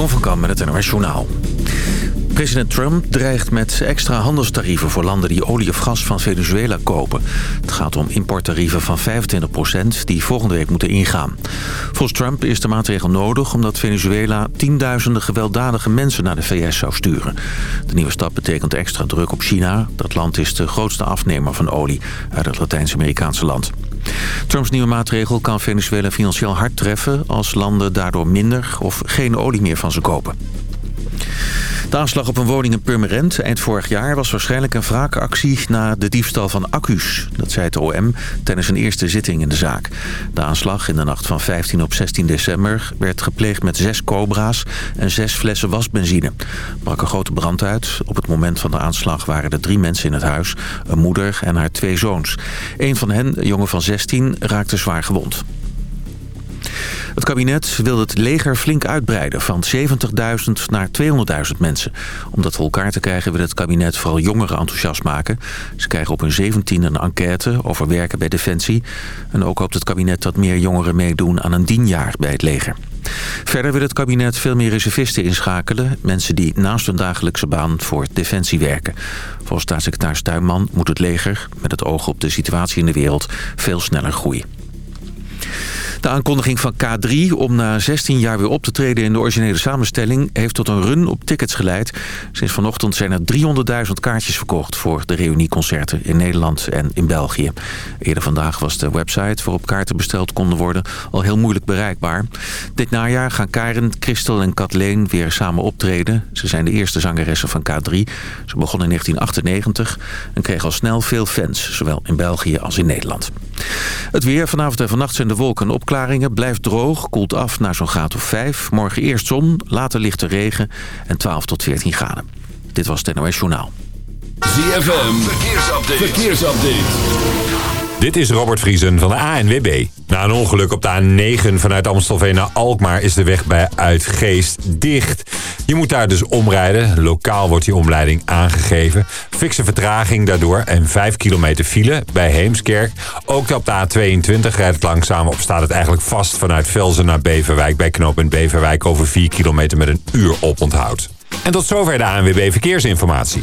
Jeroen van Kam met het NOS Journaal. President Trump dreigt met extra handelstarieven voor landen die olie of gas van Venezuela kopen. Het gaat om importtarieven van 25% die volgende week moeten ingaan. Volgens Trump is de maatregel nodig omdat Venezuela tienduizenden gewelddadige mensen naar de VS zou sturen. De nieuwe stap betekent extra druk op China. Dat land is de grootste afnemer van olie uit het Latijns-Amerikaanse land. Trumps nieuwe maatregel kan Venezuela financieel hard treffen... als landen daardoor minder of geen olie meer van ze kopen. De aanslag op een woning in Purmerend eind vorig jaar was waarschijnlijk een wraakactie na de diefstal van accu's. Dat zei het OM tijdens een eerste zitting in de zaak. De aanslag in de nacht van 15 op 16 december werd gepleegd met zes cobra's en zes flessen wasbenzine. Brak een grote brand uit. Op het moment van de aanslag waren er drie mensen in het huis. Een moeder en haar twee zoons. Een van hen, een jongen van 16, raakte zwaar gewond. Het kabinet wil het leger flink uitbreiden van 70.000 naar 200.000 mensen. Om dat voor elkaar te krijgen wil het kabinet vooral jongeren enthousiast maken. Ze krijgen op hun 17 een enquête over werken bij Defensie. En ook hoopt het kabinet dat meer jongeren meedoen aan een dienjaar bij het leger. Verder wil het kabinet veel meer reservisten inschakelen. Mensen die naast hun dagelijkse baan voor Defensie werken. Volgens staatssecretaris Tuinman moet het leger, met het oog op de situatie in de wereld, veel sneller groeien. De aankondiging van K3 om na 16 jaar weer op te treden in de originele samenstelling... heeft tot een run op tickets geleid. Sinds vanochtend zijn er 300.000 kaartjes verkocht voor de reunieconcerten in Nederland en in België. Eerder vandaag was de website waarop kaarten besteld konden worden al heel moeilijk bereikbaar. Dit najaar gaan Karen, Christel en Kathleen weer samen optreden. Ze zijn de eerste zangeressen van K3. Ze begonnen in 1998 en kregen al snel veel fans, zowel in België als in Nederland. Het weer vanavond en vannacht zijn de wolken op opklaringen, blijft droog, koelt af naar zo'n graad of 5. Morgen eerst zon, later lichte regen en 12 tot 14 graden. Dit was het NOS Journaal. ZFM, verkeersupdate. verkeersupdate. Dit is Robert Vriesen van de ANWB. Na een ongeluk op de A9 vanuit Amstelveen naar Alkmaar is de weg bij Uitgeest dicht. Je moet daar dus omrijden. Lokaal wordt die omleiding aangegeven. Fikse vertraging daardoor en 5 kilometer file bij Heemskerk. Ook op de A22 rijdt het langzaam op staat het eigenlijk vast vanuit Velzen naar Beverwijk. Bij knooppunt Beverwijk over 4 kilometer met een uur oponthoud. En tot zover de ANWB Verkeersinformatie.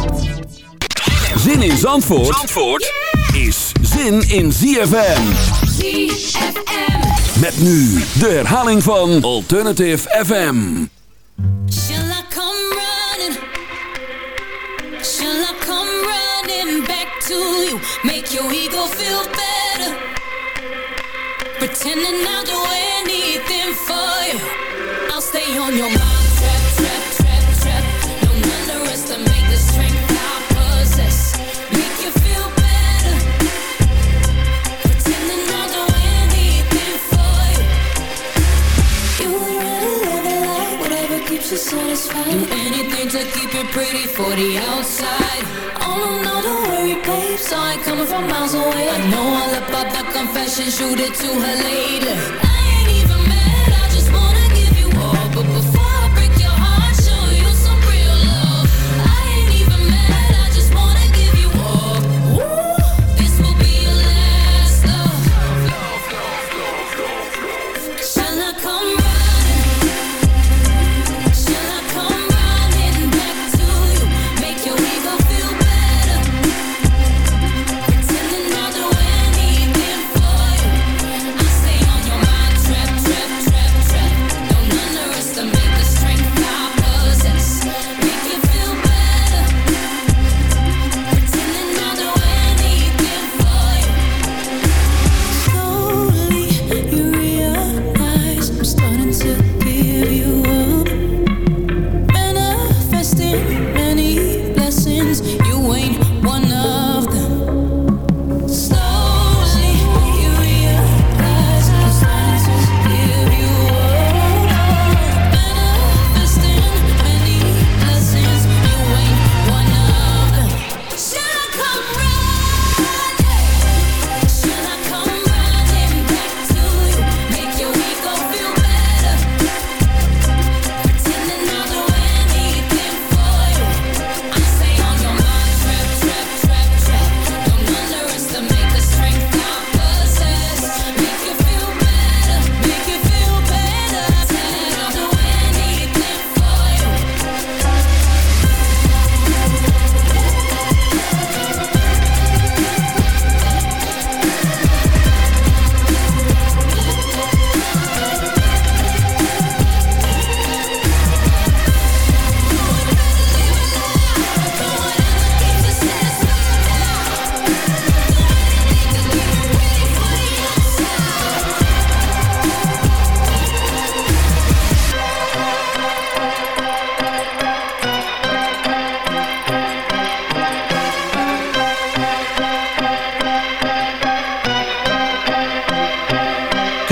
Zin in Zandvoort, Zandvoort is zin in ZFM. ZFM. Met nu de herhaling van Alternative FM. Shall I come running? Shall I come running back to you? Make your ego feel better. Pretending I'll do anything for you. I'll stay on your mind. Satisfied. Do anything to keep it pretty for the outside. Oh no, no, don't worry, babe Saw it coming from miles away. I know all about the confession. Shoot it to her later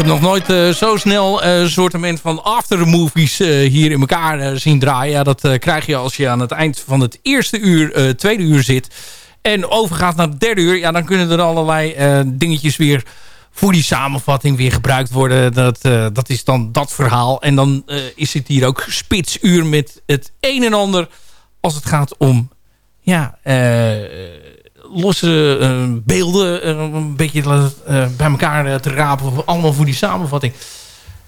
nog nooit uh, zo snel een uh, soortement van aftermovies uh, hier in elkaar zien draaien. Ja, dat krijg je als je aan het eind van het eerste uur, tweede uur zit. En overgaat naar het derde uur. Ja, dan kunnen er allerlei dingetjes weer voor die samenvatting weer gebruikt worden. Dat, dat is dan dat verhaal. En dan is het hier ook spitsuur met het een en ander als het gaat om ja, losse uh, beelden uh, een beetje uh, bij elkaar te rapen. Allemaal voor die samenvatting.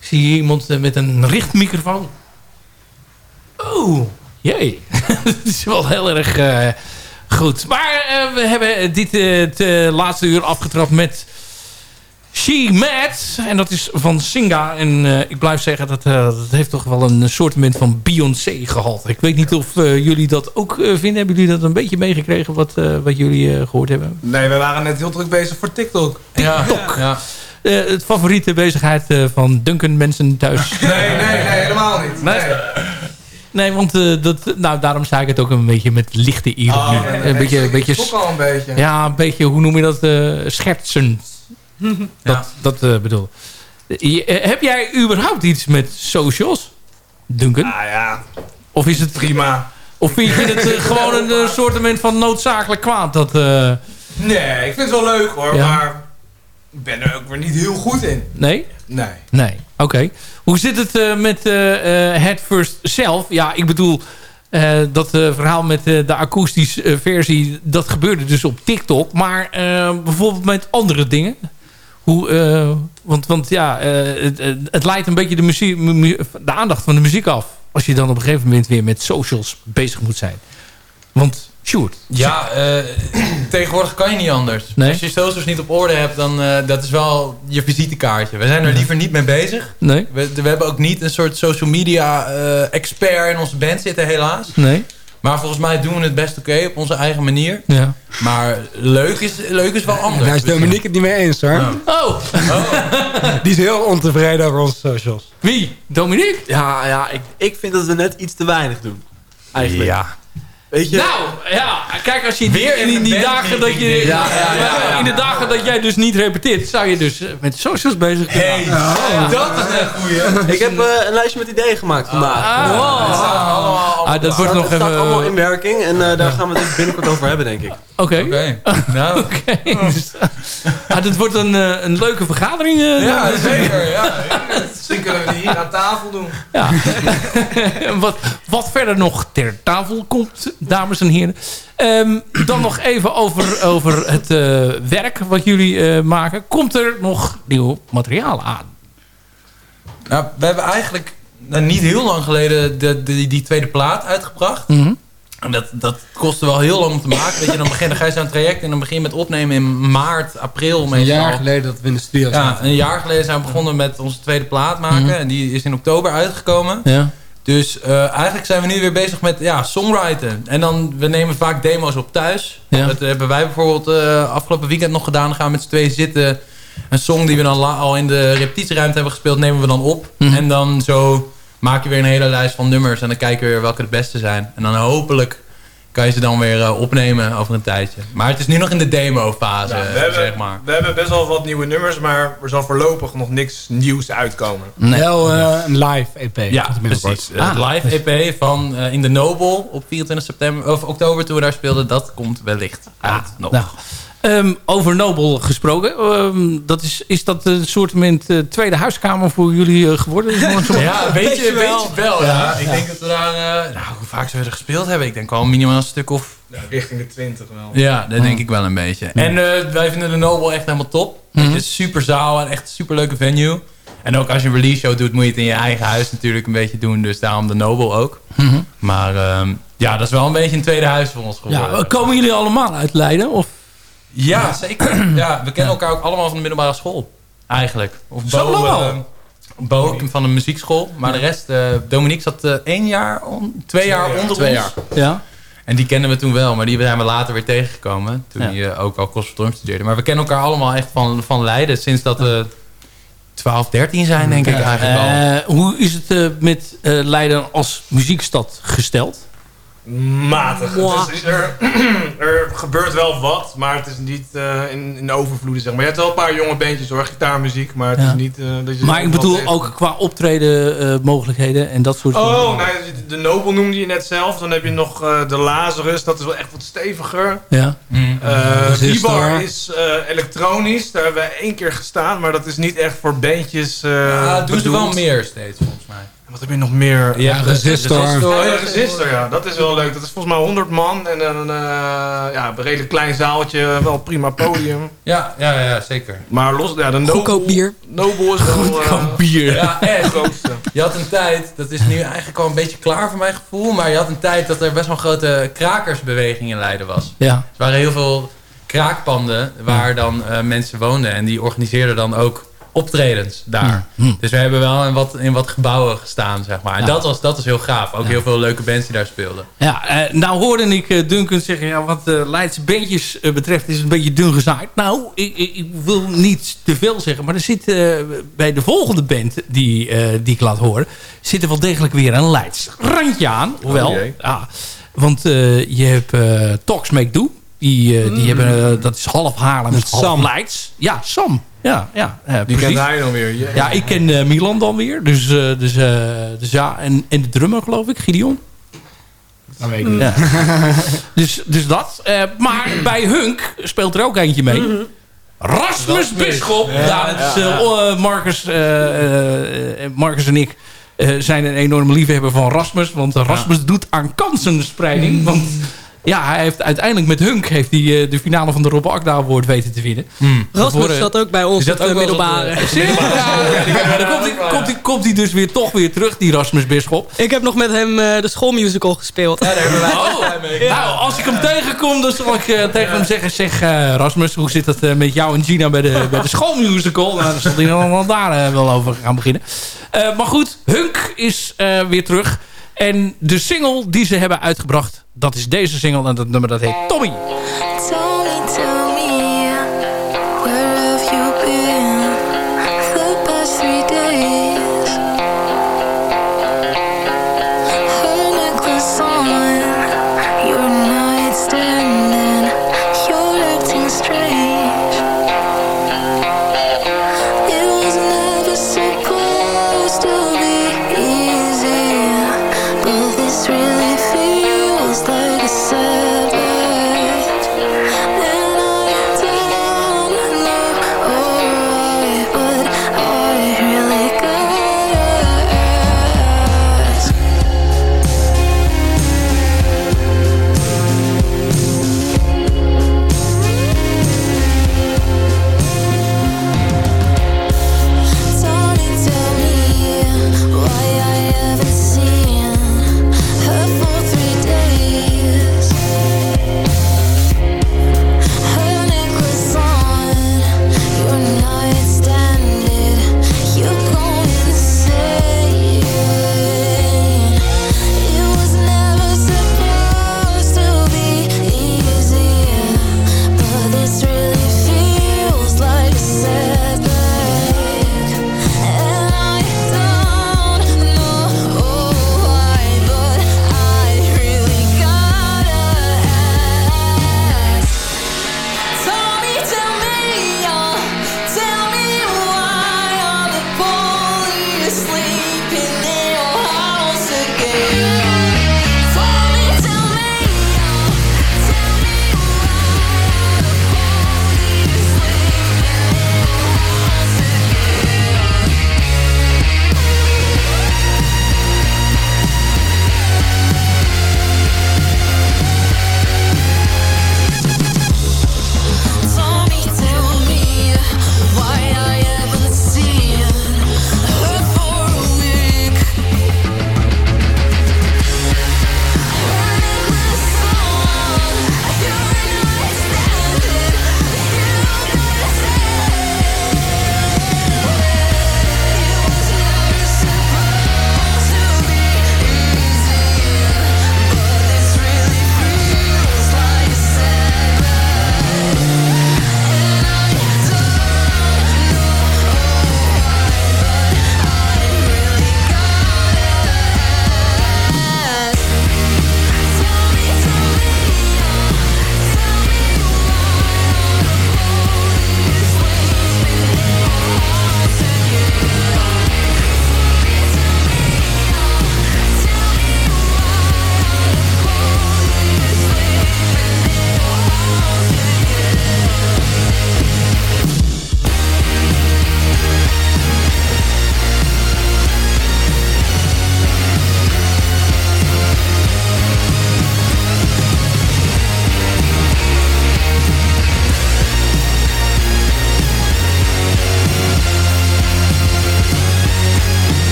Ik zie hier iemand met een richtmicrofoon. Oh, jee. dat is wel heel erg goed. Maar we hebben dit het laatste uur afgetrapt met She Mad. En dat is van Singa. En uh, ik blijf zeggen, dat, uh, dat heeft toch wel een soortement van Beyoncé gehad. Ik weet niet of uh, jullie dat ook vinden. Hebben jullie dat een beetje meegekregen wat, wat jullie gehoord hebben? Nee, we waren net heel druk bezig voor TikTok. TikTok. Ja. ja. het favoriete bezigheid van Duncan mensen thuis. nee, nee, nee, helemaal niet. Nee. Nee, want dat, nou, daarom zei ik het ook een beetje met lichte ironie. Oh, nee, nee, een beetje, al een beetje. Ja, een beetje, hoe noem je dat? schertsend. Dat, dat uh, bedoel je, Heb jij überhaupt iets met socials, Duncan? Ah ja, of is het prima. Of vind je het uh, gewoon een uh, soort van noodzakelijk kwaad? Dat, Nee, ik vind het wel leuk hoor, maar ik ben er ook weer niet heel goed in. Nee? Nee. Nee, oké. Okay. Hoe zit het met Head First zelf? Ja, ik bedoel... Uh, dat uh, verhaal met uh, de akoestische versie, dat gebeurde dus op TikTok. Maar bijvoorbeeld met andere dingen. Hoe, uh, want, want ja, uh, het, het, leidt een beetje de, muziek, de aandacht van de muziek af. Als je dan op een gegeven moment weer met socials bezig moet zijn. Want, Sjoerd. Ja, uh, tegenwoordig kan je niet anders. Nee? Als je socials niet op orde hebt, dan uh, dat is wel je visitekaartje. We zijn er liever niet mee bezig. Nee. We, we hebben ook niet een soort social media uh, expert in onze band zitten, helaas. Nee. Maar volgens mij doen we het best oké okay, op onze eigen manier. Ja. Maar leuk is, leuk is wel anders. Daar is Dominique het niet mee eens hoor. Oh. oh. Die is heel ontevreden over onze socials. Wie? Dominique? Ja, ja ik, ik vind dat we net iets te weinig doen. Eigenlijk. Ja. Weet je? Nou, ja, kijk, als je weer in, in die dagen dat je... Ja, ja, ja, in de dagen dat jij dus niet repeteert, zou je dus met socials bezig kunnen hey, oh. Dat is een goeie. Ik heb uh, een lijstje met ideeën gemaakt vandaag. Ah, wow. dat, allemaal, ah, dat wordt nog even... staat allemaal in werking en uh, daar gaan we het binnenkort over hebben, denk ik. Oké. Oké. Nou. Oké. ah, dit wordt een, uh, een leuke vergadering. ja, zeker. Ja. Misschien kunnen we die hier aan tafel doen. Ja. wat, wat verder nog ter tafel komt, dames en heren. Um, dan nog even over, over het uh, werk wat jullie uh, maken. Komt er nog nieuw materiaal aan? Nou, we hebben eigenlijk nou, niet heel lang geleden de, de, die tweede plaat uitgebracht. Mm -hmm. En dat, dat kostte wel heel lang om te maken. Weet je, dan, begin, dan ga je zo'n traject en dan begin je met opnemen in maart, april. Een jaar geleden dat we in de studio Ja, een jaar geleden zijn we begonnen met onze tweede plaat maken. Mm -hmm. En die is in oktober uitgekomen. Ja. Dus uh, eigenlijk zijn we nu weer bezig met ja, songwriten. En dan, we nemen vaak demo's op thuis. Ja. Dat hebben wij bijvoorbeeld uh, afgelopen weekend nog gedaan. Dan gaan we met z'n tweeën zitten. Een song die we dan al in de repetitieruimte hebben gespeeld, nemen we dan op. Mhm. Mm -hmm. En dan zo maak je weer een hele lijst van nummers. En dan kijken we weer welke de beste zijn. En dan hopelijk kan je ze dan weer uh, opnemen over een tijdje. Maar het is nu nog in de demo-fase, ja, we hebben, zeg maar. We hebben best wel wat nieuwe nummers, maar er zal voorlopig nog niks nieuws uitkomen. Nee. Wel uh, een live EP. Ja, precies. Ah, het live EP van uh, In the Noble op 24 september, of oktober toen we daar speelden, dat komt wellicht uit ah, nog. Nou. Um, over Nobel gesproken. Um, dat is, is dat een soort uh, tweede huiskamer voor jullie uh, geworden? ja, weet je wel. wel ja. Ja. Ik denk dat we daar... Uh, nou, hoe vaak ze er gespeeld hebben? Ik denk wel minimaal een stuk of... Ja, richting de 20 wel. Ja, dat denk ik wel een beetje. En wij vinden de Nobel echt helemaal top. Het is super zaal en echt een super leuke venue. En ook als je een release show doet, moet je het in je eigen huis natuurlijk een beetje doen. Dus daarom de Nobel ook. Mm -hmm. Maar um, ja, dat is wel een beetje een tweede huis voor ons geworden. Ja, komen jullie allemaal uit Leiden? Of? Ja, zeker. Ja, we kennen elkaar ook allemaal van de middelbare school. Eigenlijk. Of Zo lang Bo van de muziekschool. Maar de rest, uh, Dominique zat uh, één jaar, on, twee jaar jaar, onder twee ons. jaar. Ja. En die kennen we toen wel, maar die zijn we later weer tegengekomen. Toen Ja. hij ook al conservatorium studeerde. Maar we kennen elkaar allemaal echt van, van Leiden. Sinds dat we 12, 13 zijn, denk ik eigenlijk al. Uh, hoe is het uh, met uh, Leiden als muziekstad gesteld? Matig. Het is, er, er gebeurt wel wat, maar het is niet eh, in, in overvloeden, zeg maar. Je hebt wel een paar jonge bandjes hoor, gitaarmuziek, maar het Ja. is niet... eh, dat je Maar ik bedoel ook qua optreden eh, mogelijkheden en dat soort dingen. Oh, nee, de Nobel noemde je net zelf. Dan heb je nog eh, de Lazarus, dat is wel echt wat steviger. Ja. Eh. Vibar is eh, elektronisch, daar hebben we één keer gestaan, maar dat is niet echt voor bandjes eh Ja, doen ze wel meer steeds volgens mij. Wat heb je nog meer? Ja, Resistor. Oh ja, Resistor, ja. Dat is wel leuk. Dat is volgens mij 100 man en een, eh, ja, een redelijk klein zaaltje. Wel prima podium. Ja, ja, ja, zeker. Maar los, ja, de Nobel, Goedkoop bier. Nobel is wel Goedkoop bier. Ja, grootste. je had een tijd, dat is nu eigenlijk al een beetje klaar voor mijn gevoel, maar je had een tijd dat er best wel een grote krakersbeweging in Leiden was. Ja. Er waren heel veel kraakpanden waar dan eh, mensen woonden en die organiseerden dan ook optredens daar. Hm. Dus we hebben wel in wat, in wat gebouwen gestaan, zeg maar. En Ja. dat, was, dat was heel gaaf. Ook heel veel leuke bands die daar speelden. Ja, eh, nou hoorde ik eh, Duncan zeggen, ja, wat de Leidse bandjes eh, betreft is het een beetje dun gezaaid. Nou, ik, ik, wil niet te veel zeggen, maar er zit eh, bij de volgende band die, eh, die ik laat horen, zit er wel degelijk weer een Leids randje aan. Hoewel, Oh jee. ja, want eh, je hebt eh Talks Make Do. Die, eh, die hebben, eh, dat is half Haarlem, half Sam. Leids. Ja, Sam. Ja, ja eh, Die precies. kent hij dan weer. Ja, ik ken eh, Milan dan weer. Dus, eh, dus, eh, dus ja, en, en de drummer geloof ik, Gideon. Dat weet ik niet. Ja. dus, dus dat. Eh, maar bij Hunk speelt er ook eentje mee. Rasmus Bisschop. Ja, dat is, eh, oh, Marcus, eh, eh, eh, Marcus en ik eh, zijn een enorme liefhebber van Rasmus. Want Rasmus doet aan kansenspreiding. Want ja, hij heeft uiteindelijk met Hunk heeft hij, eh, de finale van de Rob Akda Award weten te winnen. Rasmus Tevoren- zat ook bij ons op de op middelbare. Ja, dan komt hij, komt, hij, komt hij dus weer toch weer terug, die Rasmus Bisschop. Ik heb nog met hem eh, de schoolmusical gespeeld. Oh, nou, als ik hem tegenkom, dan zal ik eh, tegen hem zeggen... Zeg, eh, Rasmus, hoe zit het eh, met jou en Gina bij de, bij de schoolmusical? Nou, dan zal hij dan wel daar wel over gaan beginnen. Eh, maar goed, Hunk is eh, weer terug. En de single die ze hebben uitgebracht, dat is deze single. En dat nummer dat heet Tommy. Tell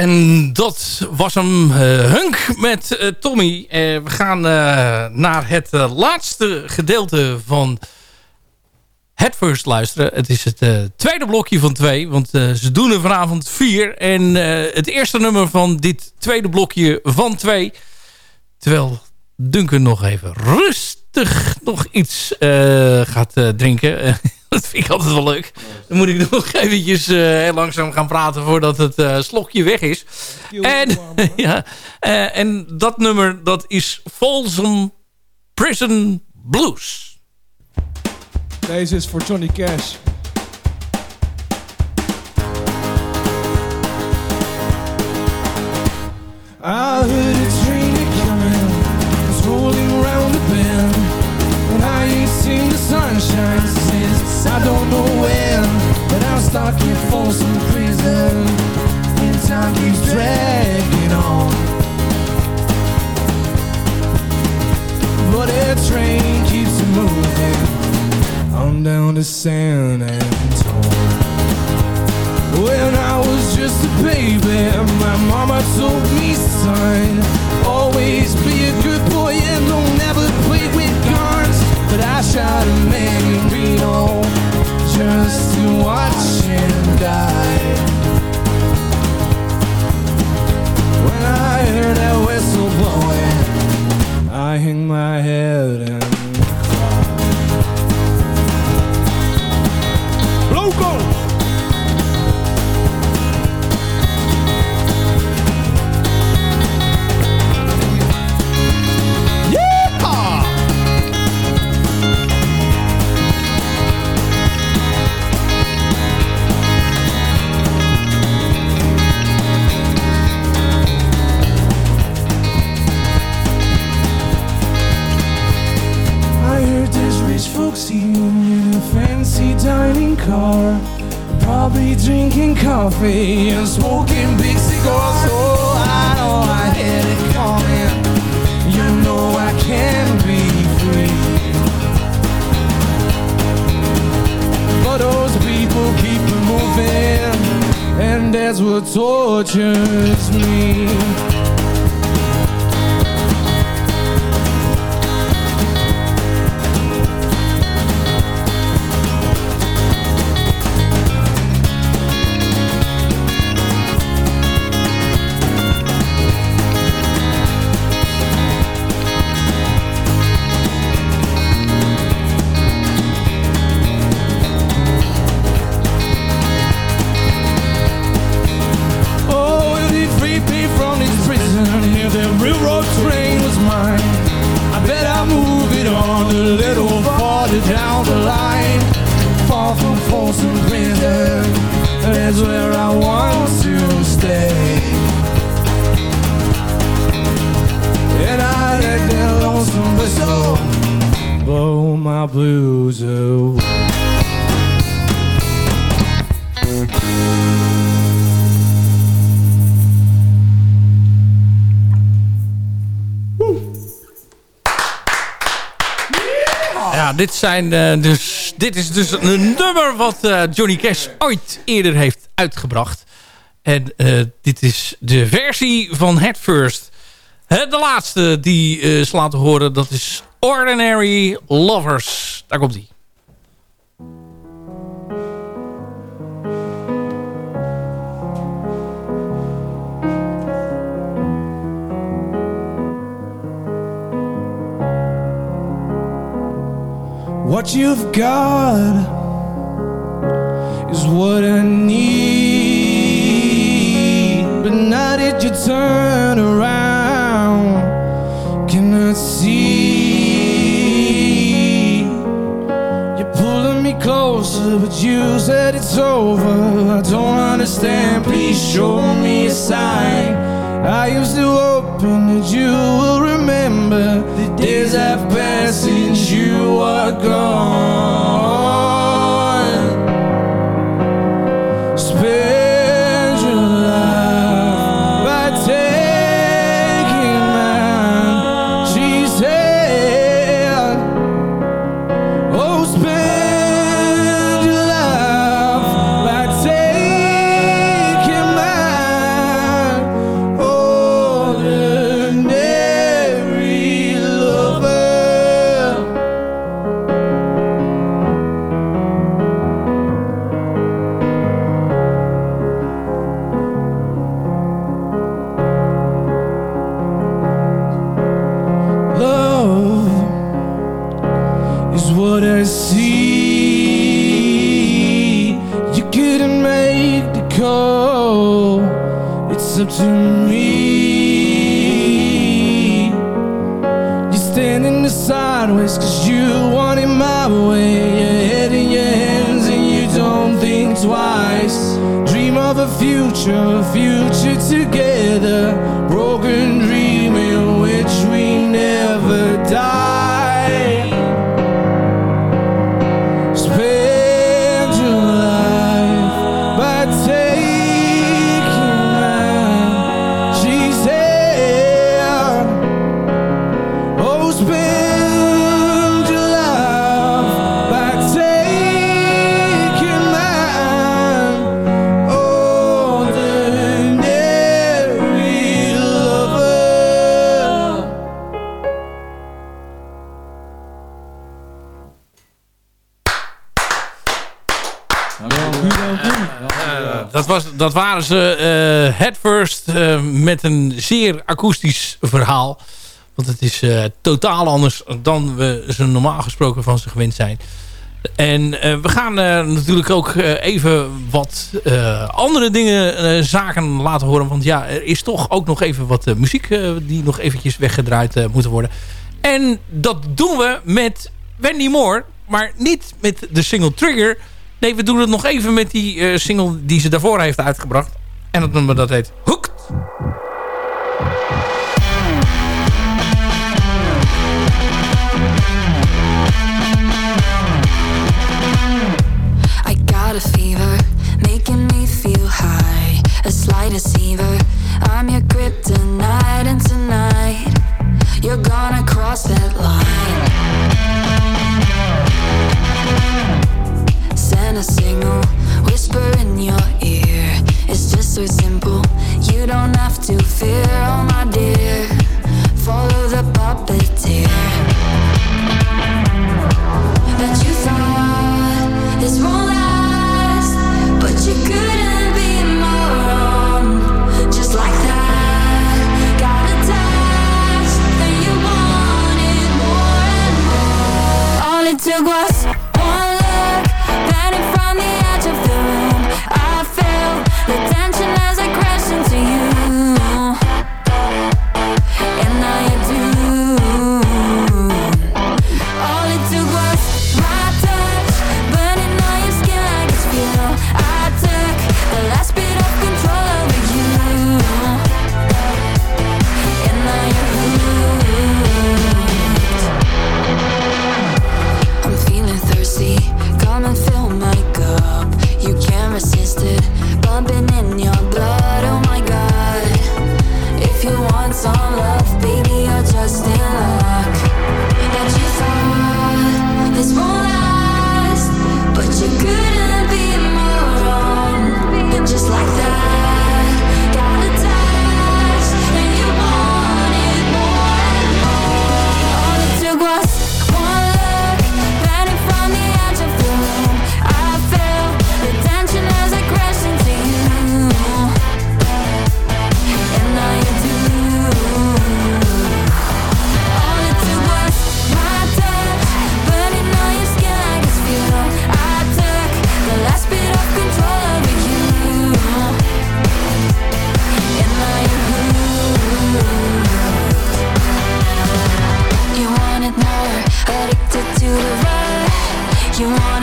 En dat was hem, eh, Hunk met eh, Tommy. Eh, we gaan naar het laatste gedeelte van het first luisteren. Het is het tweede blokje van twee, want ze doen er vanavond vier. En het eerste nummer van dit tweede blokje van twee... terwijl Duncan nog even rustig nog iets gaat drinken... dat vind ik altijd wel leuk. Dan moet ik nog eventjes uh, heel langzaam gaan praten voordat het uh, slokje weg is. En, ja, uh, en dat nummer, dat is Folsom Prison Blues. Deze is voor Johnny Cash. I heard a train coming, it's rolling around the bend, and I ain't seen the sunshine I don't know when, but I'm stuck in Folsom Prison, and time keeps dragging on. But a train keeps moving on down to San Antonio. When I was just a baby, my mama told me, son, always be a good boy and don't never play with guns. But I shot a man just to watch him die. When I heard that whistle blowing, I hang my head coffee and smoking big cigars. Oh, I know I had it coming. You know I can be free. But those people keep moving, and that's what tortures me. Dit, zijn, eh, dus, dit is dus een nummer wat eh, Johnny Cash ooit eerder heeft uitgebracht. En eh, dit is de versie van Head First. de laatste die ze laten horen, dat is Ordinary Lovers. Daar komt hij. What you've got is what I need. But now that you turn around, cannot see. You're pulling me closer, but you said it's over. I don't understand. Please show me a sign. I used to hoping that you will remember the days I've passed you are gone. Cause you want it my way. Your head in your hands and you don't think twice. Dream of a future, future together. Dat waren ze eh head first eh, met een zeer akoestisch verhaal. Want het is eh, totaal anders dan we ze normaal gesproken van ze gewend zijn. En we gaan natuurlijk ook even wat andere dingen, zaken laten horen. Want ja, er is toch ook nog even wat muziek die nog eventjes weggedraaid moeten worden. En dat doen we met Wendy Moore. Maar niet met de single Trigger. Nee, we doen het nog even met die eh, single die ze daarvoor heeft uitgebracht. En dat nummer dat heet Hooked. I got a fever, making me feel high. A slight deceiver, I'm your kryptonite, and tonight you're gonna cross that line. Send a signal, whisper in your ear. It's just so simple, you don't have to fear,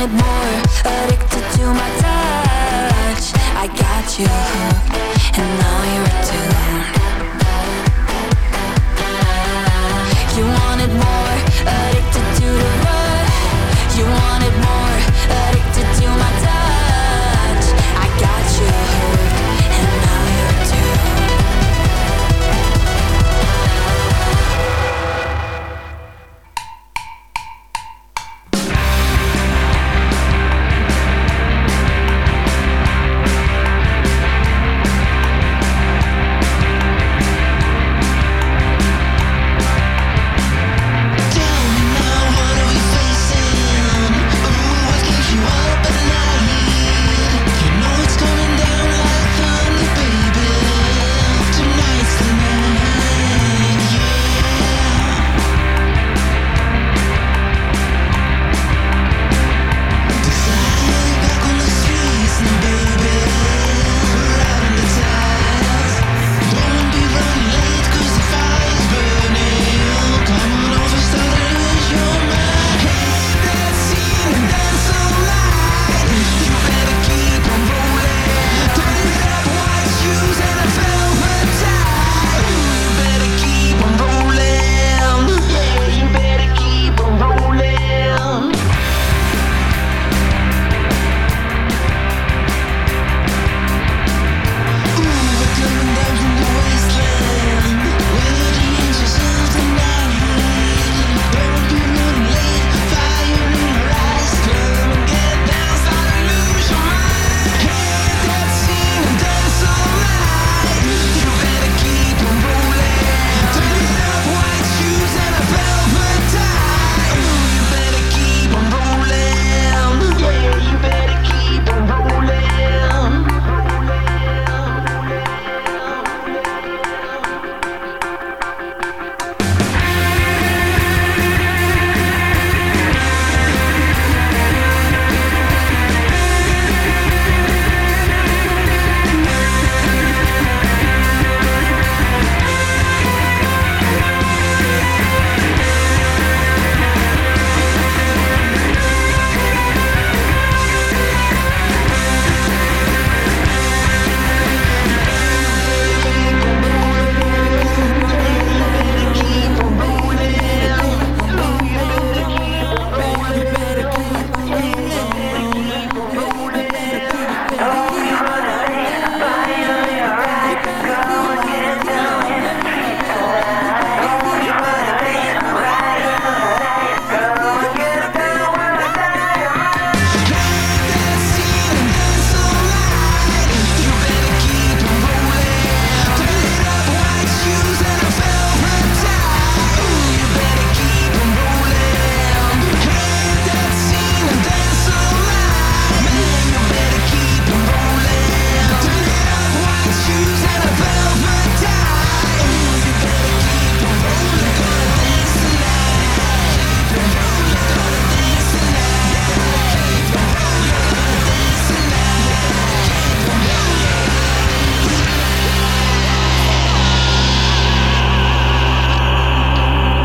want more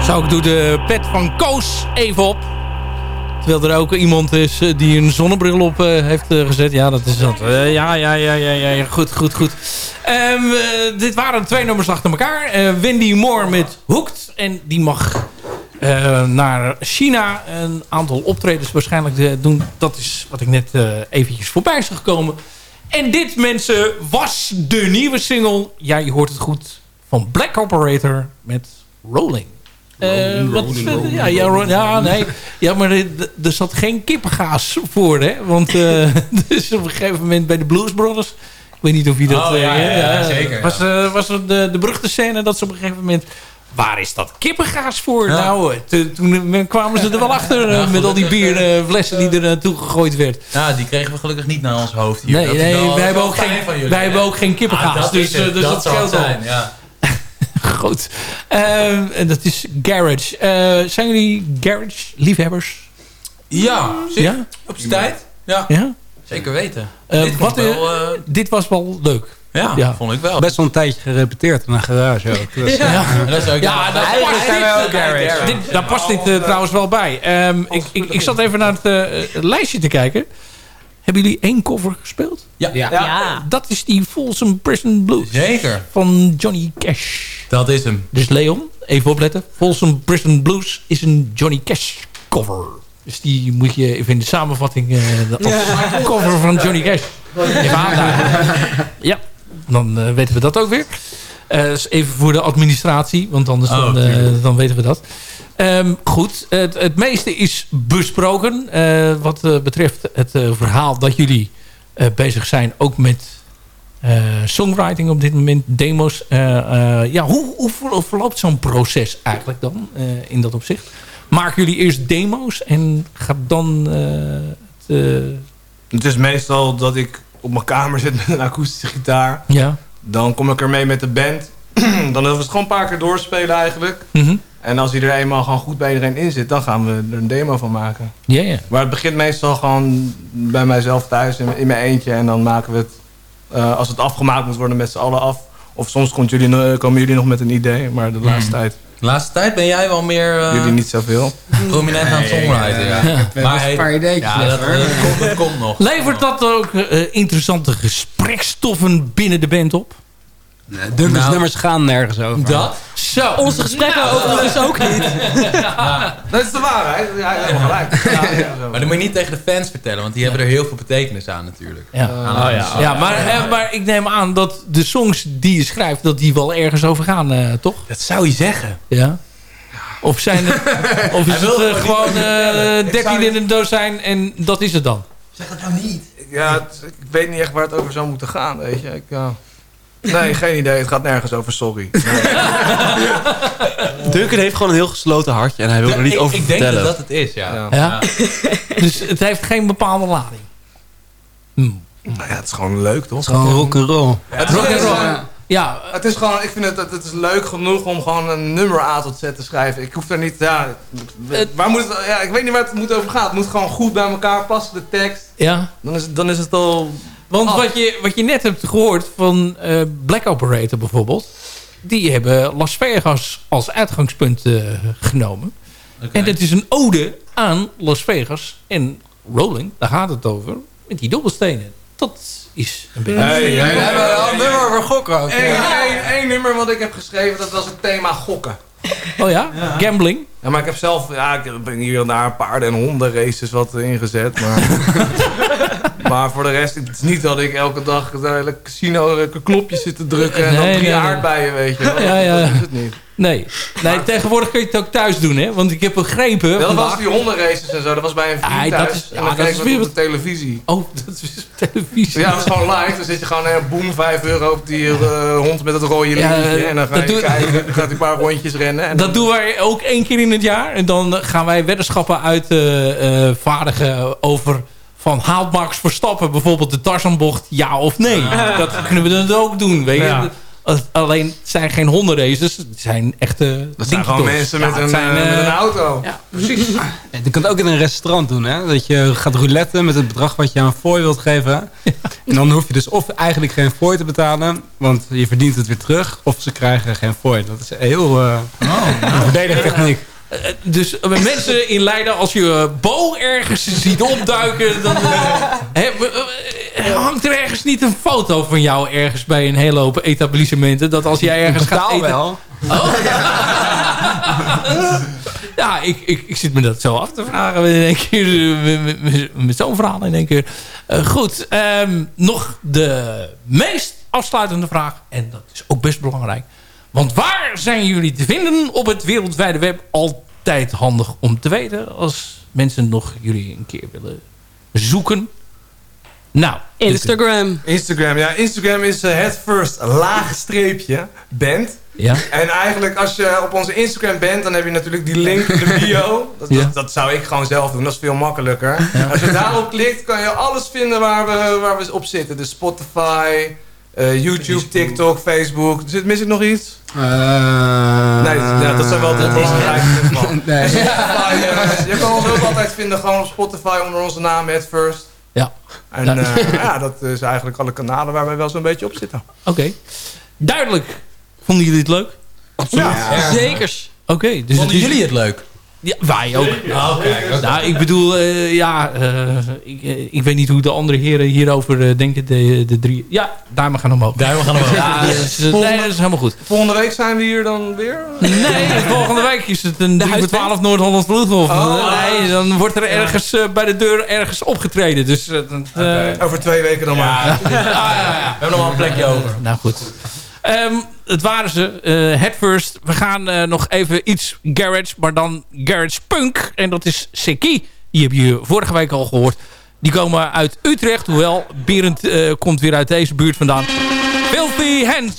Zo, ik doe de pet van Koos even op. Terwijl er ook iemand is eh, die een zonnebril op eh, heeft eh, gezet. Ja, dat is dat. Ja, ja, ja, ja, ja. Goed, goed, goed. Ehm, eh, dit waren twee nummers achter elkaar. Wendy Moore met Hooked. En die mag naar China een aantal optredens waarschijnlijk doen. Dat is wat ik net eventjes voorbij is gekomen. En dit, mensen, was de nieuwe single. Ja, je hoort het goed. Van Black Operator met Rolling. Eh, wat, ja, ja, nee. Ja, maar er, zat geen kippengaas voor, hè? Want eh, dus op een gegeven moment bij de Blues Brothers... Ik weet niet of je dat... Oh, ja, ja, ja, zeker, Was, was er de, de beruchte scène dat ze op een gegeven moment... Waar is dat kippengaas voor? Nou, eh, toen kwamen ze er wel achter met al die bierflessen die er naartoe gegooid werd. Ja, die kregen we gelukkig niet naar ons hoofd hier. Nee, wij, hebben ook geen, wij hebben ook geen kippengaas. Dus dus Dat dat scheelt al. Goed. Ehm, en dat is Garage. Eh, zijn jullie Garage liefhebbers? Ja, zeker. Ja? Op zijn tijd. Ja, Ja? zeker weten. Eh, Dit wat, wel, eh, eh, dit was wel leuk. ja, ja. vond ik wel. Best wel een tijdje gerepeteerd in een garage ook. Dus, Ja, dat is ook Ja, dat past dit, eh, garage. dit- daar past dit eh, trouwens wel bij. Ehm, ik, ik, ik zat even naar het eh, lijstje te kijken. Hebben jullie één cover gespeeld? Ja. Ja. Dat is die Folsom Prison Blues Zeker. van Johnny Cash. Dat is hem. Dus Leon, even opletten. Folsom Prison Blues is een Johnny Cash cover. Dus die moet je even in de samenvatting... eh de cover van Johnny Cash. Even. Ja, dan eh, weten we dat ook weer. Eh, dus even voor de administratie, want anders Oh, dan, dan weten we dat. Ehm, goed, het, het meeste is besproken. eh, wat eh, betreft het eh, verhaal dat jullie bezig zijn. Ook met songwriting op dit moment, demos. Ja, hoe, hoe ver- verloopt zo'n proces eigenlijk dan in dat opzicht? Maken jullie eerst demo's en gaat dan het... Het is meestal dat ik op mijn kamer zit met een akoestische gitaar. ja. Dan kom ik ermee met de band. dan hebben we het gewoon een paar keer doorspelen eigenlijk. Mhm. En als hij er eenmaal gewoon goed bij iedereen in zit, dan gaan we er een demo van maken. Ja, ja. Maar het begint meestal gewoon bij mijzelf thuis in, in mijn eentje. En dan maken we het, eh, als het afgemaakt moet worden, met z'n allen af. Of soms komt jullie, no- komen jullie nog met een idee, maar de laatste tijd De laatste tijd ben jij wel meer eh, jullie niet zoveel. prominent aan het songwriten. Ja. Maar hey, een paar ideetjes ja, dat, komt, dat komt nog. Levert dat ook eh, interessante gesprekstoffen binnen de band op? Dunkels Nou. nummers gaan nergens over. Dat? Zo. Onze gesprekken overigens ook niet. Dat is de waarheid. Ja, helemaal gelijk. Ja, ja, zo. Maar dan moet je niet tegen de fans vertellen, want die hebben er heel veel betekenis aan natuurlijk. Ja, Oh, ja, maar, eh, maar ik neem aan dat de songs die je schrijft, dat die wel ergens over gaan, eh, toch? Dat zou je zeggen. Ja. Of, zijn het, of is het wil eh, gewoon eh 13 in een dozijn en dat is het dan? Zeg het nou niet. Ja, het- ik weet niet echt waar het over zou moeten gaan, weet je. Ik, ja. Nee, geen idee. Het gaat nergens over sorry. Duncan heeft gewoon een heel gesloten hartje en hij wil er niet ik, over ik denk vertellen. dat dat het is, ja. Ja. Ja? dus het heeft geen bepaalde lading. Hm. Nou ja, het is gewoon leuk, toch? Gewoon rock'n'roll. Het is, Rock and roll. ja, Ja, het is gewoon, ik vind het, het, het is leuk genoeg om gewoon een nummer A tot Z te schrijven. Ik hoef er niet, ja, waar moet het, ja, ik weet niet waar het moet over gaan. Het moet gewoon goed bij elkaar passen, de tekst. ja. Dan is het, dan is het al... Want Oh. wat, je, wat je net hebt gehoord van eh, Black Operator bijvoorbeeld... die hebben Las Vegas als uitgangspunt eh, genomen. En dat is een ode aan Las Vegas en Rolling. Daar gaat het over. Met die dobbelstenen. Dat is een beetje... Hey, we hebben een nummer over gokken ook. Eén één- één nummer wat ik heb geschreven, dat was het thema gokken. Oh ja? Gambling? Ja, maar ik heb zelf, ja, ik ben hier en daar paarden- en hondenraces wat ingezet. Maar, maar voor de rest, het is niet dat ik elke dag naar het casino eh, knopjes zit te drukken en dan drie nee, nee. aardbeien, weet je wel. Ja, ja. Dat is het niet. Nee. nee, tegenwoordig kun je het ook thuis doen, hè? Want ik heb begrepen... Ja, dat was die hondenraces en zo, dat was bij een Ah, vriend dat thuis. is- en ja, dan dat kreeg is ik weer dat op de televisie. Oh, dat is televisie. Ja, dat is gewoon live. Dan zit je gewoon, eh, boem, 5 euro op die eh, hond met het rode Ja, lintje. en dan ga dat je doe- kijken, dan gaat hij een paar rondjes rennen. En Dat dan- doen wij ook één keer in het jaar. En dan gaan wij weddenschappen uitvaardigen over... van haalt Max Verstappen bijvoorbeeld de Tarzanbocht ja of nee. Dat kunnen we dan ook doen. Weet je? Ja. Alleen het zijn geen hondenraces. Het zijn echte Dat zijn gewoon mensen met, een, zijn, eh, met eh, een auto. Ja, precies. Ja, je kan het ook in een restaurant doen, hè? Dat je gaat roulette met het bedrag wat je aan fooi wilt geven. En dan hoef je dus of eigenlijk geen fooi te betalen, want je verdient het weer terug. Of ze krijgen geen fooi. Dat is een heel uh, een verdedigde techniek. Eh, Dus eh, mensen in Leiden, als je eh, Bo ergens ziet opduiken... dan hangt er ergens niet een foto van jou ergens bij een hele hoop etablissementen. Dat als jij ergens gaat eten... wel. Ja, ik, ik, ik zit me dat zo af te vragen in één keer, met, met- met- met zo'n verhaal in één keer. Goed, ehm, nog de meest afsluitende vraag. En dat is ook best belangrijk. Want waar zijn jullie te vinden op het wereldwijde web? Altijd handig om te weten als mensen nog jullie een keer willen zoeken. Nou, Instagram. Instagram, ja. Instagram is eh, het first laagstreepje band. Ja. En eigenlijk als je op onze Instagram bent, dan heb je natuurlijk die link in de bio. Dat, Ja. dat, dat zou ik gewoon zelf doen, dat is veel makkelijker. Als je daarop klikt, kan je alles vinden waar we, waar we op zitten. Dus Spotify, eh, YouTube, TikTok, Facebook. Zit, mis ik nog iets? Eh, nee, ja, dat zijn wel de belangrijkste. man. Nee. Spotify, eh, je kan ons ook altijd vinden gewoon op Spotify onder onze naam, At First. Ja. En Ja. eh, ja, dat is eigenlijk alle kanalen waar wij wel zo'n beetje op zitten. Oké. Duidelijk. Vonden jullie het leuk? Ja. Zekers. Oké. dus Vonden het is- jullie het leuk? Ja, wij ook. Nou, ik bedoel, eh, ja, eh, ik, eh, ik weet niet hoe de andere heren hierover denken, de, de drie. Ja, duimen gaan omhoog. Duimen gaan omhoog. Ja, dat is, nee, dat is helemaal goed. Volgende week zijn we hier dan weer? Nee, volgende week is het een 3 voor 12 Noord-Hollands Vloedhof. Oh. nee, dan wordt er ergens bij de deur ergens opgetreden. Dus, Over twee weken dan maar. We hebben nog wel een plekje over. nou goed. Ehm, het waren ze. eh head first. We gaan eh, nog even iets garage, maar dan garage punk. En dat is Seki. Die heb je vorige week al gehoord. Die komen uit Utrecht. Hoewel, Berend eh, komt weer uit deze buurt vandaan. Filthy Hands.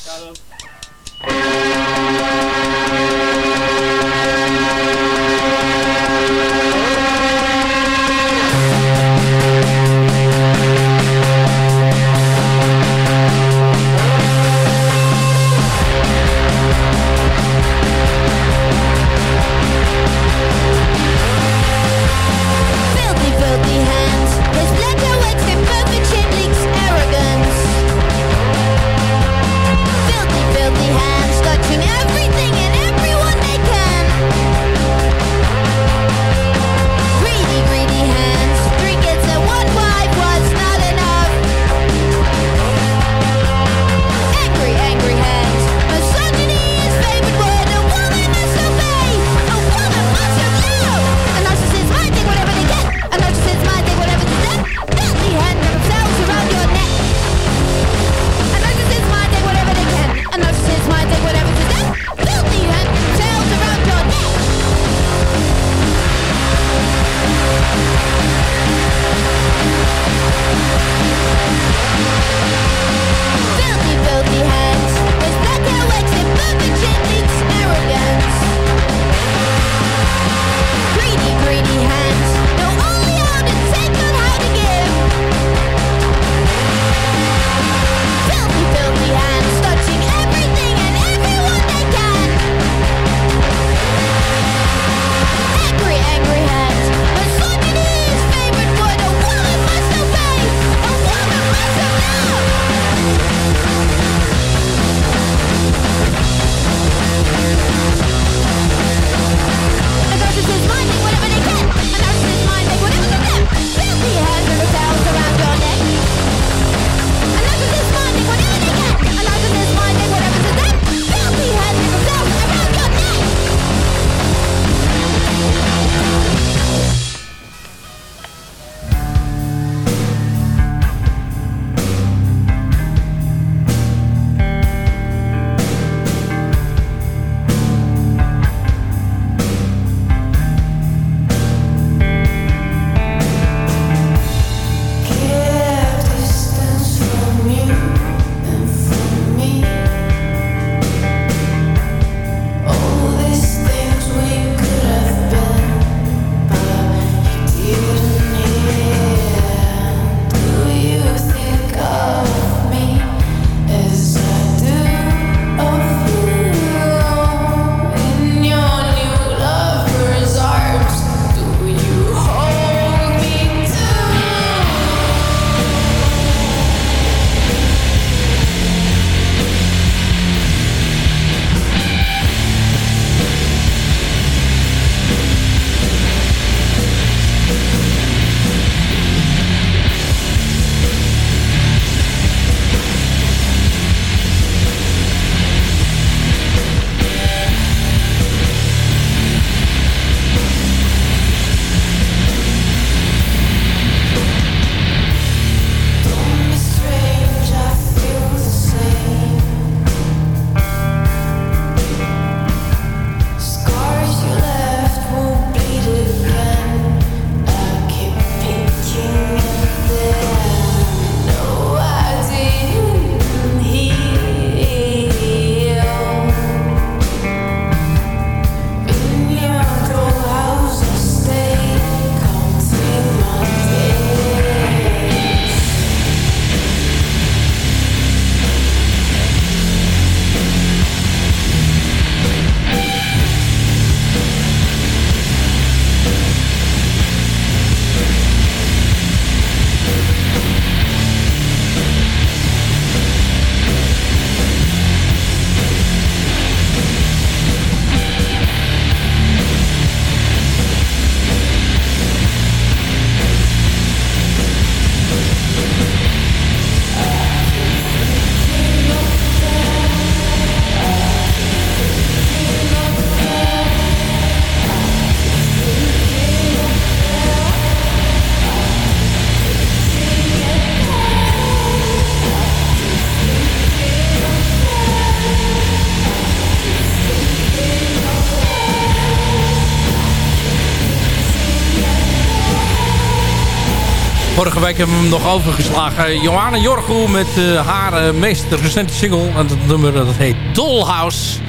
Vorige week hebben we hem nog overgeslagen. Johanna Jorgo met eh, haar eh, meest recente single. En dat nummer dat heet Dollhouse.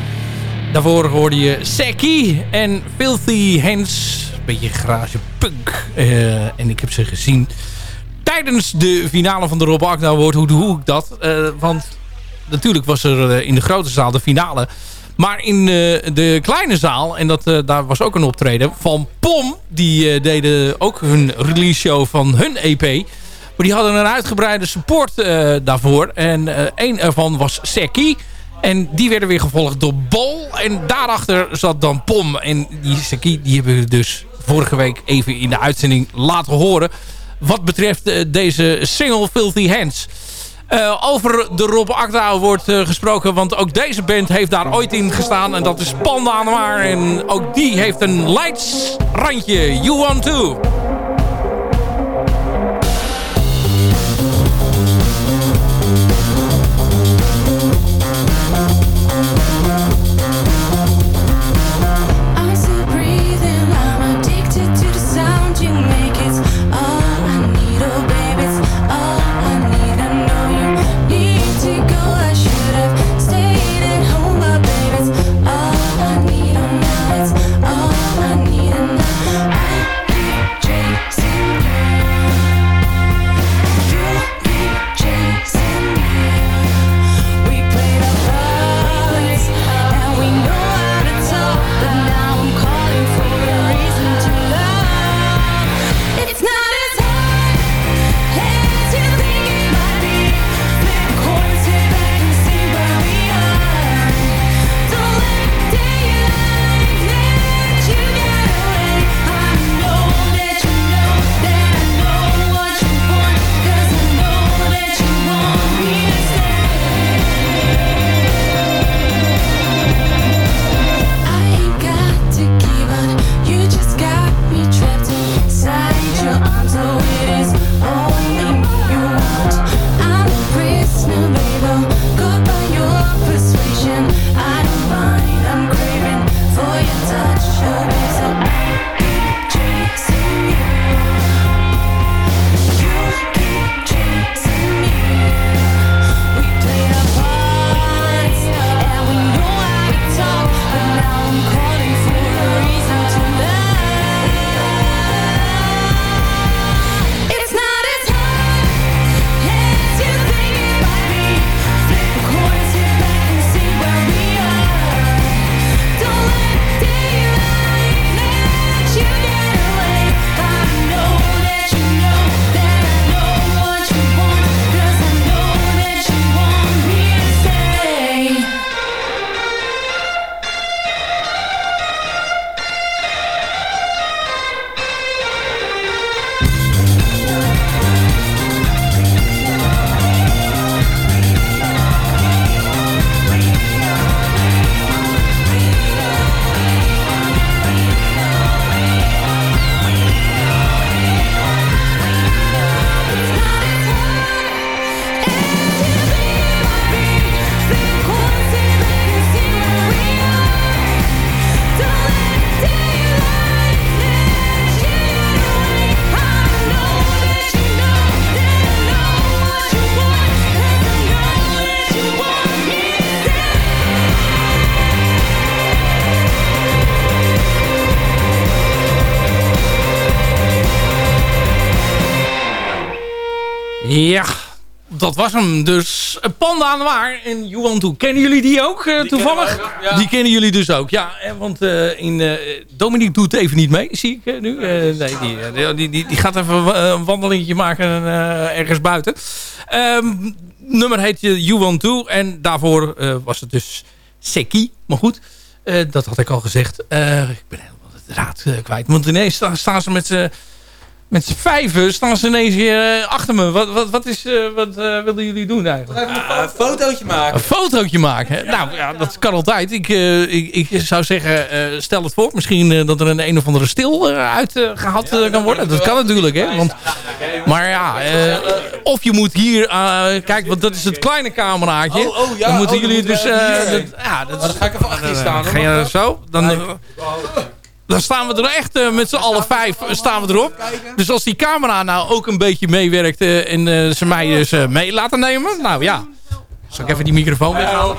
Daarvoor hoorde je Seki en Filthy Hands. Beetje garage punk. Eh, en ik heb ze gezien tijdens de finale van de Rob Agda Award. Hoe doe ik dat? Want natuurlijk was er in de grote zaal de finale. Maar in eh, de kleine zaal, en dat, eh, daar was ook een optreden van POM. Die eh, deden ook hun release show van hun EP. Maar die hadden een uitgebreide support daarvoor. En eh één ervan was Seki. En die werden weer gevolgd door Bol. En daarachter zat dan Pom. En die Seki die hebben we dus vorige week even in de uitzending laten horen. Wat betreft deze single Filthy Hands. Eh, over de Rob Akda wordt eh, gesproken. Want ook deze band heeft daar ooit in gestaan. En dat is Panda Maar. En ook die heeft een leidsrandje. You want to. Dat was hem. Dus eh, Panda aan de Waar en You Want To. Kennen jullie die ook eh, toevallig? Die kennen jullie dus ook, ja. eh, Want in, Dominique doet even niet mee, zie ik nu. Nee, die, die, die, die gaat even een wandelingetje maken ergens buiten. Ehm, nummer heet You Want To. En daarvoor was het dus Seki. Maar goed, dat had ik al gezegd. Ik ben helemaal de raad kwijt. Want ineens staan, staan ze met z'n met z'n vijven staan ze ineens hier eh, achter me. Wat, wat, wat, is, eh, wat eh, wilden jullie doen eigenlijk? een fotootje maken. Een fotootje maken. hè? Nou ja, dat kan altijd. Ik, eh, ik, ik zou zeggen, eh, stel het voor. Misschien eh, dat er een een of andere stil uh, uitgehaald eh, kan worden. Dat kan natuurlijk. Hè? Want, maar ja, eh, of je moet hier... kijk, want dat is het kleine cameraatje. Oh, oh, ja, dan moeten oh, dan jullie dus... eh, dat, ja, dat dan ga ik even achter je staan. Ga je zo? Dan, dan staan we er echt eh, met z'n allen vijf eh, staan we erop. Dus als die camera nou ook een beetje meewerkt eh, en eh, ze mij dus eh, mee laten nemen. Nou ja, zal ik even die microfoon weghalen?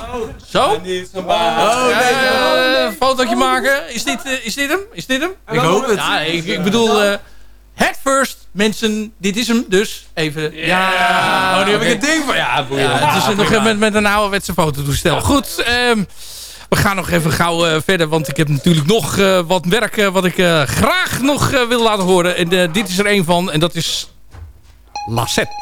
Zo? Oh, Eh, Een fotootje maken. Is dit, eh, is dit hem? Is dit hem? Ik hoop het. Ja, ik, ik bedoel... eh head first, mensen. Dit is hem dus. Even. Ja, oh, nu heb ik het ding van. Ja, boeien. Ja, het is nog met, met een ouderwetse fototoestel. Goed, ehm, we gaan nog even gauw eh, verder. Want ik heb natuurlijk nog eh, wat werk eh, wat ik graag nog wil laten horen. En dit is er een van. En dat is Lassette.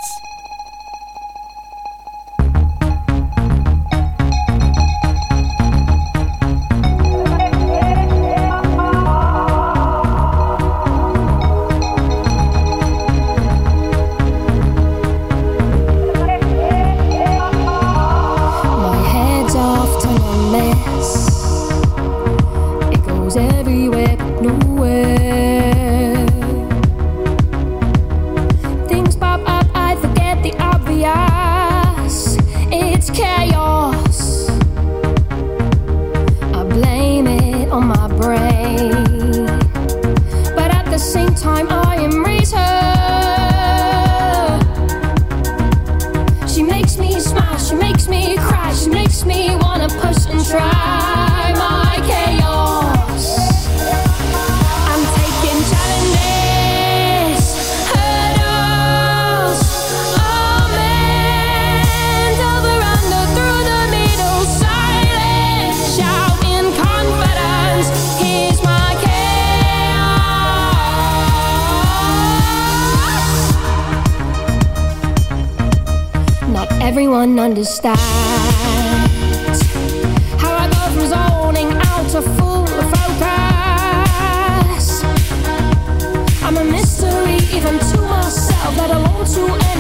To anybody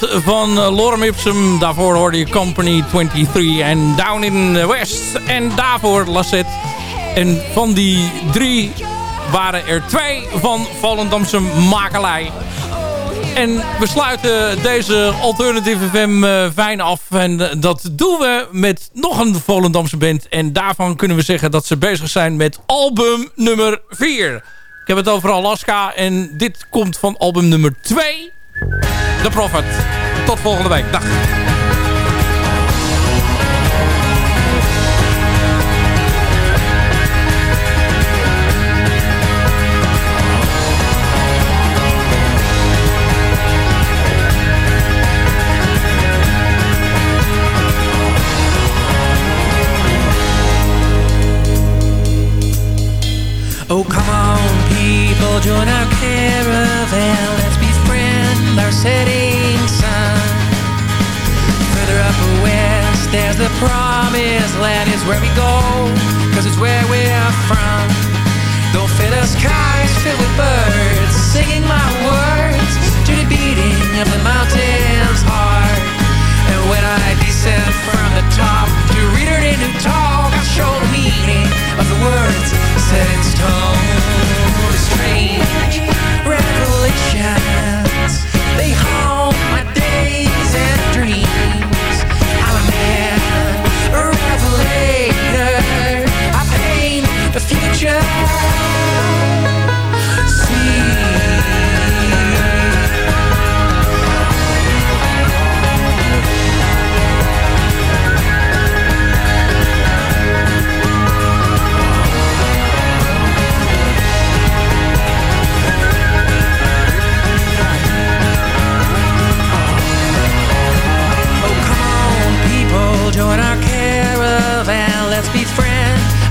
van eh, Lorem Ipsum. Daarvoor hoorde je Company 23 en Down in the West. En daarvoor Lasset. En van die drie waren er twee van Volendamse makelij. En we sluiten deze Alternative FM eh, fijn af. En eh, dat doen we met nog een Volendamse band. En daarvan kunnen we zeggen dat ze bezig zijn met album nummer 4. Ik heb het over Alaska. En dit komt van album nummer 2. The Prophet. Tot volgende week. Dag. Oh, come on, people, join our setting sun. Further up west, there's the promised land, is where we go, cause it's where we're from. Don't fill the skies filled with birds, singing my words to the beating of the mountain's heart. And when I descend from the top to read her into talk, I show the meaning of the words set in stone. Strange